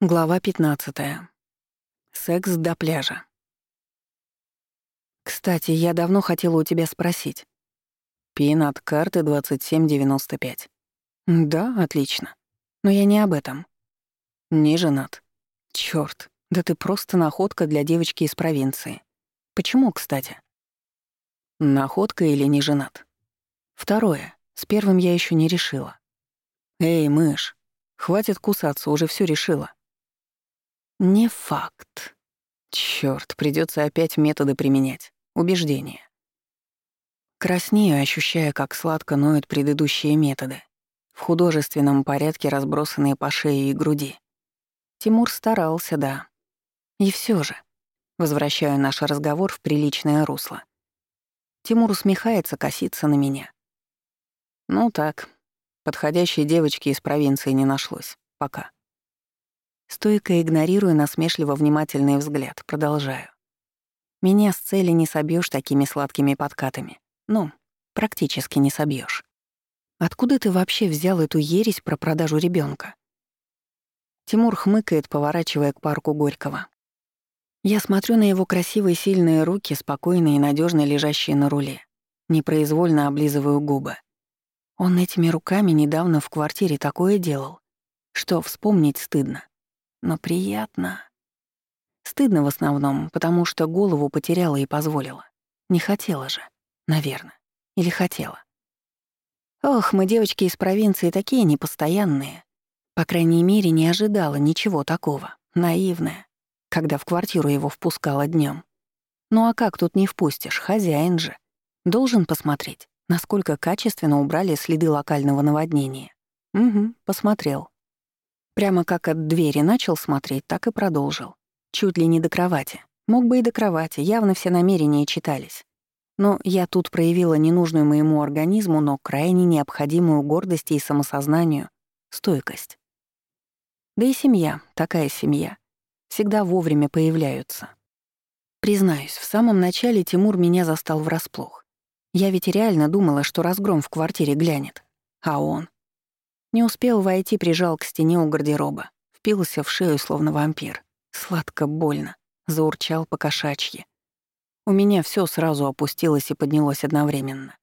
Глава 15. Секс до пляжа. Кстати, я давно хотела у тебя спросить. Пин от карты 2795. Да, отлично. Но я не об этом. Не женат. Чёрт, да ты просто находка для девочки из провинции. Почему, кстати? Находка или не женат? Второе. С первым я еще не решила. Эй, мышь, хватит кусаться, уже все решила. Не факт. Чёрт, придётся опять методы применять. Убеждения. Краснею, ощущая, как сладко ноют предыдущие методы. В художественном порядке разбросанные по шее и груди. Тимур старался, да. И всё же. Возвращаю наш разговор в приличное русло. Тимур усмехается, косится на меня. Ну так, подходящей девочки из провинции не нашлось. Пока. Стойко игнорируя насмешливо внимательный взгляд, продолжаю. Меня с цели не собьешь такими сладкими подкатами. Ну, практически не собьешь. Откуда ты вообще взял эту ересь про продажу ребенка? Тимур хмыкает, поворачивая к парку Горького. Я смотрю на его красивые сильные руки, спокойные и надежно лежащие на руле. Непроизвольно облизываю губы. Он этими руками недавно в квартире такое делал, что вспомнить стыдно но приятно. Стыдно в основном, потому что голову потеряла и позволила. Не хотела же, наверное. Или хотела. Ох, мы девочки из провинции такие непостоянные. По крайней мере, не ожидала ничего такого. Наивная, когда в квартиру его впускала днем. Ну а как тут не впустишь, хозяин же. Должен посмотреть, насколько качественно убрали следы локального наводнения. Угу, посмотрел. Прямо как от двери начал смотреть, так и продолжил. Чуть ли не до кровати. Мог бы и до кровати, явно все намерения читались. Но я тут проявила ненужную моему организму, но крайне необходимую гордости и самосознанию — стойкость. Да и семья, такая семья, всегда вовремя появляются. Признаюсь, в самом начале Тимур меня застал врасплох. Я ведь реально думала, что разгром в квартире глянет. А он? Не успел войти, прижал к стене у гардероба. Впился в шею, словно вампир. Сладко, больно. Заурчал по кошачьи. У меня все сразу опустилось и поднялось одновременно.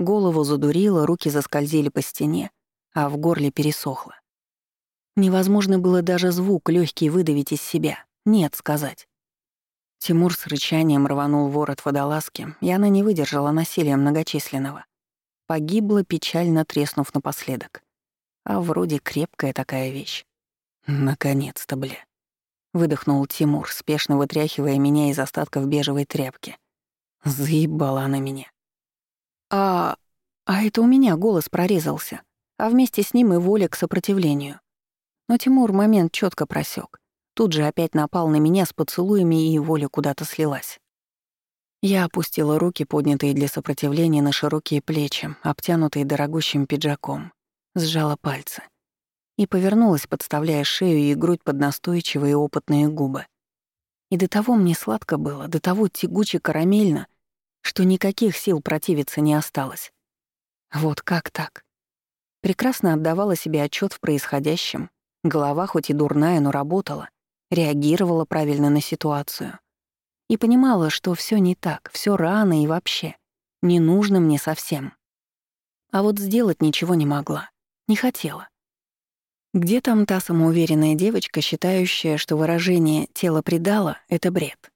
Голову задурило, руки заскользили по стене, а в горле пересохло. Невозможно было даже звук легкий выдавить из себя. Нет сказать. Тимур с рычанием рванул ворот водолазки, и она не выдержала насилия многочисленного. Погибла, печально треснув напоследок. А вроде крепкая такая вещь. Наконец-то, бля. Выдохнул Тимур, спешно вытряхивая меня из остатков бежевой тряпки. Заебала она меня. А... а это у меня голос прорезался, а вместе с ним и воля к сопротивлению. Но Тимур момент четко просек. Тут же опять напал на меня с поцелуями, и воля куда-то слилась. Я опустила руки, поднятые для сопротивления, на широкие плечи, обтянутые дорогущим пиджаком, сжала пальцы и повернулась, подставляя шею и грудь под настойчивые опытные губы. И до того мне сладко было, до того тягуче-карамельно, что никаких сил противиться не осталось. Вот как так? Прекрасно отдавала себе отчет в происходящем, голова хоть и дурная, но работала, реагировала правильно на ситуацию. И понимала, что все не так, все рано и вообще, не нужно мне совсем. А вот сделать ничего не могла. Не хотела. Где там та самоуверенная девочка, считающая, что выражение «тело предало» — это бред?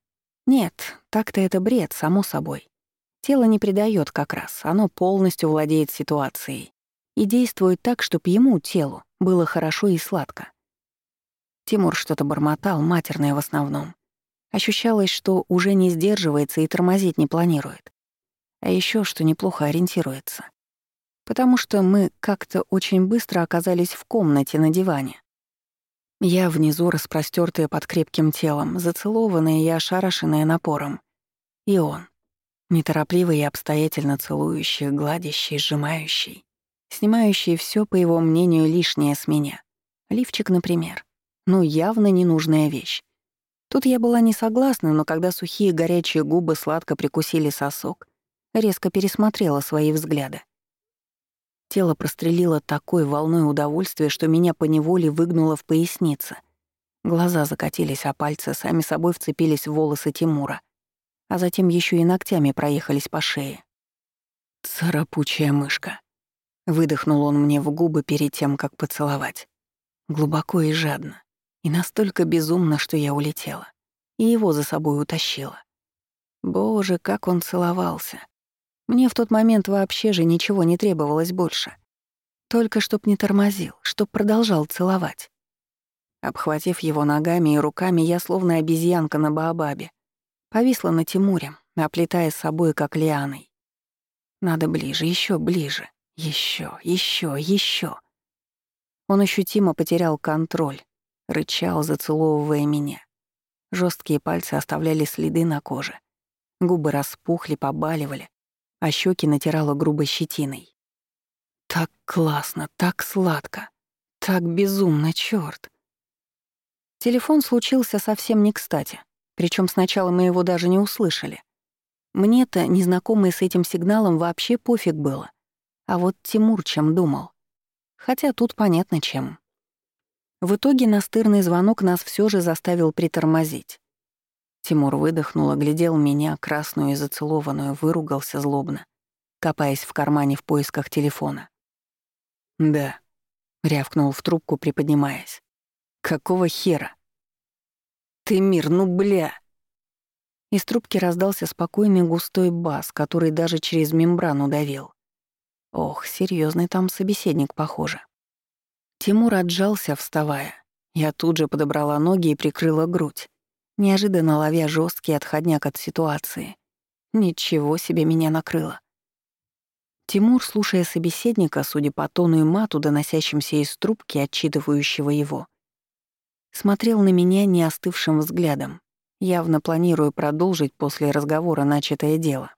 Нет, так-то это бред, само собой. Тело не предает как раз, оно полностью владеет ситуацией и действует так, чтобы ему, телу, было хорошо и сладко. Тимур что-то бормотал, матерное в основном. Ощущалось, что уже не сдерживается и тормозить не планирует. А еще что неплохо ориентируется потому что мы как-то очень быстро оказались в комнате на диване. Я внизу, распростёртая под крепким телом, зацелованная и ошарашенная напором. И он, неторопливый и обстоятельно целующий, гладящий, сжимающий, снимающий всё, по его мнению, лишнее с меня. Лифчик, например. Ну, явно ненужная вещь. Тут я была не согласна, но когда сухие горячие губы сладко прикусили сосок, резко пересмотрела свои взгляды. Тело прострелило такой волной удовольствия, что меня поневоле выгнуло в пояснице. Глаза закатились, а пальцы сами собой вцепились в волосы Тимура, а затем еще и ногтями проехались по шее. «Царапучая мышка», — выдохнул он мне в губы перед тем, как поцеловать. Глубоко и жадно, и настолько безумно, что я улетела, и его за собой утащила. Боже, как он целовался. Мне в тот момент вообще же ничего не требовалось больше. Только чтоб не тормозил, чтоб продолжал целовать. Обхватив его ногами и руками, я словно обезьянка на Баобабе. Повисла на Тимуре, оплетая с собой, как лианой. Надо ближе, еще ближе. еще, еще, еще. Он ощутимо потерял контроль, рычал, зацеловывая меня. Жесткие пальцы оставляли следы на коже. Губы распухли, побаливали, а щеки натирала грубой щетиной. Так классно, так сладко, так безумно, черт. Телефон случился совсем не кстати, причем сначала мы его даже не услышали. Мне-то, незнакомый с этим сигналом, вообще пофиг было. А вот Тимур чем думал. Хотя тут понятно чем. В итоге настырный звонок нас все же заставил притормозить. Тимур выдохнул, оглядел меня, красную и зацелованную, выругался злобно, копаясь в кармане в поисках телефона. «Да», — рявкнул в трубку, приподнимаясь. Какого хера? Ты мир, ну бля. Из трубки раздался спокойный густой бас, который даже через мембрану давил. Ох, серьезный там собеседник, похоже. Тимур отжался, вставая. Я тут же подобрала ноги и прикрыла грудь, неожиданно ловя жесткий отходняк от ситуации. Ничего себе меня накрыло. Тимур, слушая собеседника, судя по тону и мату, доносящимся из трубки, отчитывающего его, смотрел на меня неостывшим взглядом, явно планируя продолжить после разговора начатое дело.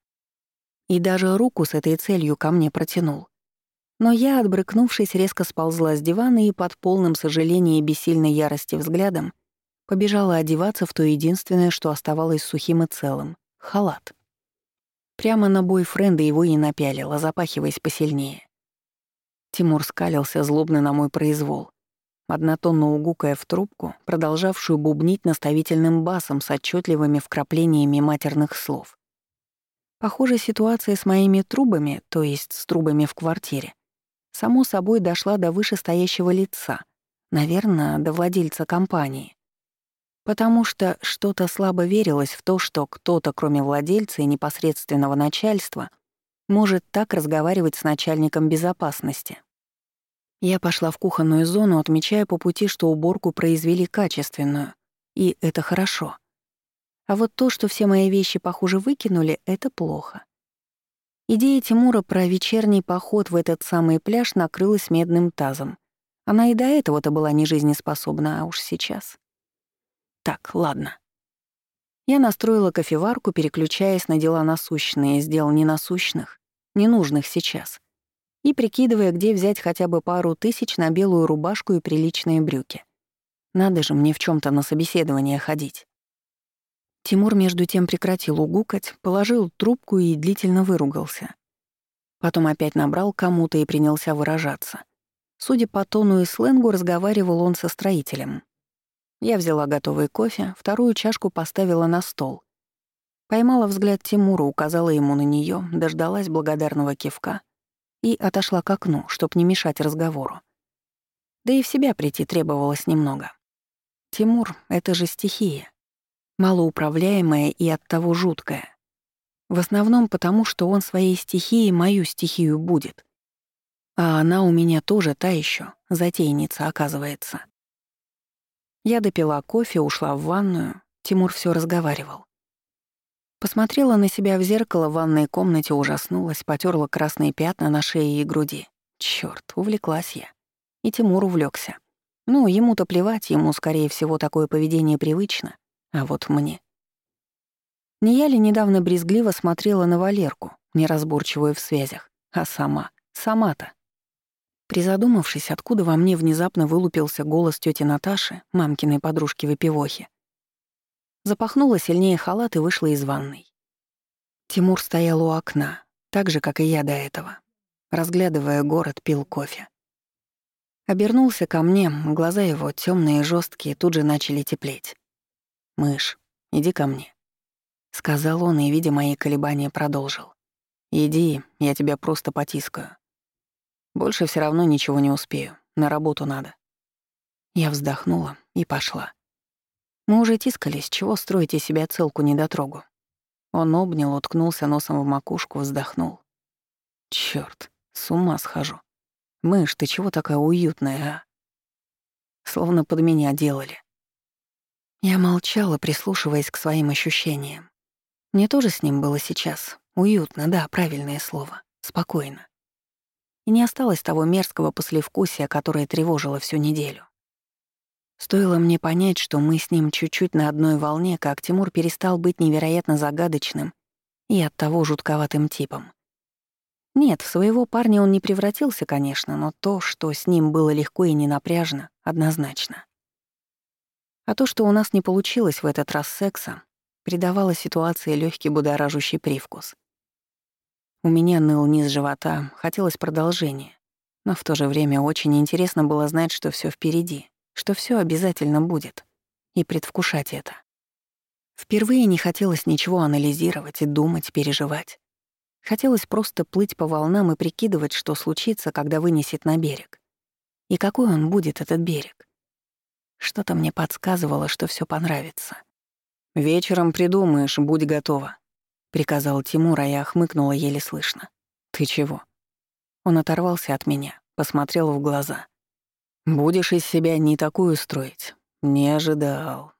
И даже руку с этой целью ко мне протянул. Но я, отбрыкнувшись, резко сползла с дивана и под полным сожалением и бессильной ярости взглядом побежала одеваться в то единственное, что оставалось сухим и целым — халат. Прямо на бойфренда его и напялила, запахиваясь посильнее. Тимур скалился злобно на мой произвол, однотонно угукая в трубку, продолжавшую бубнить наставительным басом с отчетливыми вкраплениями матерных слов. Похоже, ситуация с моими трубами, то есть с трубами в квартире, само собой дошла до вышестоящего лица, наверное, до владельца компании. Потому что что-то слабо верилось в то, что кто-то, кроме владельца и непосредственного начальства, может так разговаривать с начальником безопасности. Я пошла в кухонную зону, отмечая по пути, что уборку произвели качественную. И это хорошо. А вот то, что все мои вещи, похоже, выкинули, это плохо. Идея Тимура про вечерний поход в этот самый пляж накрылась медным тазом. Она и до этого-то была не жизнеспособна, а уж сейчас. Так, ладно. Я настроила кофеварку, переключаясь на дела насущные, сделал ненасущных, ненужных сейчас и прикидывая, где взять хотя бы пару тысяч на белую рубашку и приличные брюки. Надо же мне в чем то на собеседование ходить. Тимур между тем прекратил угукать, положил трубку и длительно выругался. Потом опять набрал кому-то и принялся выражаться. Судя по тону и сленгу, разговаривал он со строителем. Я взяла готовый кофе, вторую чашку поставила на стол. Поймала взгляд Тимура, указала ему на нее, дождалась благодарного кивка — и отошла к окну, чтоб не мешать разговору. Да и в себя прийти требовалось немного. Тимур — это же стихия. Малоуправляемая и оттого жуткая. В основном потому, что он своей стихией мою стихию будет. А она у меня тоже та еще затейница, оказывается. Я допила кофе, ушла в ванную. Тимур все разговаривал. Посмотрела на себя в зеркало в ванной комнате, ужаснулась, потерла красные пятна на шее и груди. Черт, увлеклась я. И Тимур увлекся. Ну, ему-то плевать, ему, скорее всего, такое поведение привычно. А вот мне. Не я ли недавно брезгливо смотрела на Валерку, неразборчивую в связях, а сама, сама-то. Призадумавшись, откуда во мне внезапно вылупился голос тети Наташи, мамкиной подружки-выпивохи, Запахнула сильнее халат и вышла из ванной. Тимур стоял у окна, так же, как и я до этого. Разглядывая город, пил кофе. Обернулся ко мне, глаза его, темные и жесткие, тут же начали теплеть. «Мышь, иди ко мне», — сказал он и, видя мои колебания, продолжил. «Иди, я тебя просто потискаю. Больше все равно ничего не успею, на работу надо». Я вздохнула и пошла. Мы уже тискались, чего строить из себя целку недотрогу. Он обнял, уткнулся носом в макушку, вздохнул. Чёрт, с ума схожу. Мышь, ты чего такая уютная, а? Словно под меня делали. Я молчала, прислушиваясь к своим ощущениям. Мне тоже с ним было сейчас. Уютно, да, правильное слово. Спокойно. И не осталось того мерзкого послевкусия, которое тревожило всю неделю. Стоило мне понять, что мы с ним чуть-чуть на одной волне, как Тимур перестал быть невероятно загадочным и оттого жутковатым типом. Нет, в своего парня он не превратился, конечно, но то, что с ним было легко и ненапряжно, однозначно. А то, что у нас не получилось в этот раз секса, придавало ситуации легкий будоражущий привкус. У меня ныл низ живота, хотелось продолжения, но в то же время очень интересно было знать, что все впереди, что все обязательно будет, и предвкушать это. Впервые не хотелось ничего анализировать и думать, переживать. Хотелось просто плыть по волнам и прикидывать, что случится, когда вынесет на берег. И какой он будет, этот берег. Что-то мне подсказывало, что все понравится. «Вечером придумаешь, будь готова», — приказал Тимур, а я хмыкнула еле слышно. «Ты чего?» Он оторвался от меня, посмотрел в глаза. «Будешь из себя не такую строить. Не ожидал».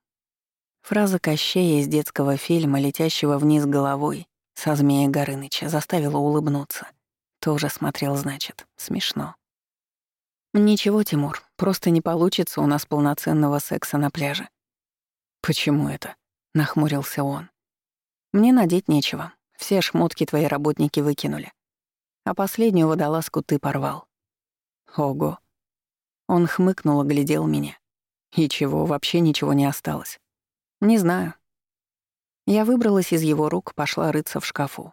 Фраза Кощея из детского фильма, летящего вниз головой, со змея Горыныча заставила улыбнуться. Тоже смотрел, значит. Смешно. «Ничего, Тимур, просто не получится у нас полноценного секса на пляже». «Почему это?» — нахмурился он. «Мне надеть нечего. Все шмотки твои работники выкинули. А последнюю водолазку ты порвал». «Ого». Он хмыкнул, оглядел меня. «И чего, вообще ничего не осталось?» «Не знаю. Я выбралась из его рук, пошла рыться в шкафу.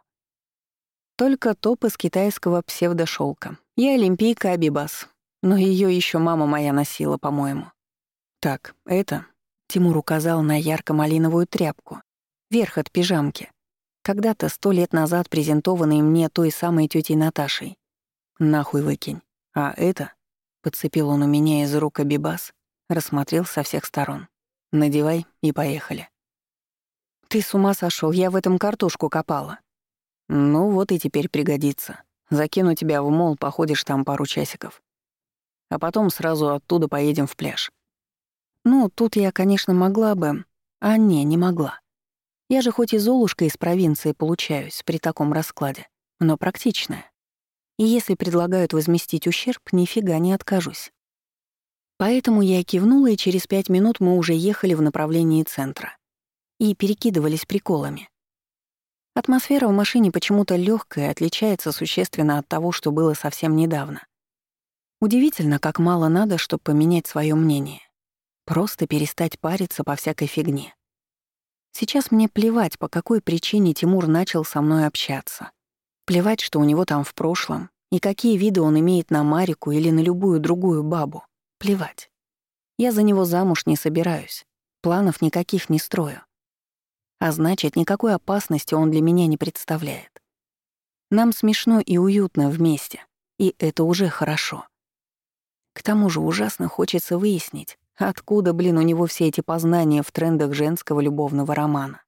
Только топ из китайского псевдошелка. Я олимпийка Абибас, но ее еще мама моя носила, по-моему. Так, это... Тимур указал на ярко-малиновую тряпку, верх от пижамки, когда-то сто лет назад презентованный мне той самой тетей Наташей. Нахуй выкинь. А это... Подцепил он у меня из рук Абибас, рассмотрел со всех сторон. Надевай и поехали. «Ты с ума сошел, я в этом картошку копала». «Ну вот и теперь пригодится. Закину тебя в мол, походишь там пару часиков. А потом сразу оттуда поедем в пляж». «Ну, тут я, конечно, могла бы...» «А не, не могла. Я же хоть и Золушка из провинции получаюсь при таком раскладе, но практичная. И если предлагают возместить ущерб, нифига не откажусь». Поэтому я кивнула, и через пять минут мы уже ехали в направлении центра и перекидывались приколами. Атмосфера в машине почему-то легкая, отличается существенно от того, что было совсем недавно. Удивительно, как мало надо, чтобы поменять свое мнение. Просто перестать париться по всякой фигне. Сейчас мне плевать, по какой причине Тимур начал со мной общаться. Плевать, что у него там в прошлом, и какие виды он имеет на Марику или на любую другую бабу. Плевать. Я за него замуж не собираюсь. Планов никаких не строю. А значит, никакой опасности он для меня не представляет. Нам смешно и уютно вместе, и это уже хорошо. К тому же ужасно хочется выяснить, откуда, блин, у него все эти познания в трендах женского любовного романа.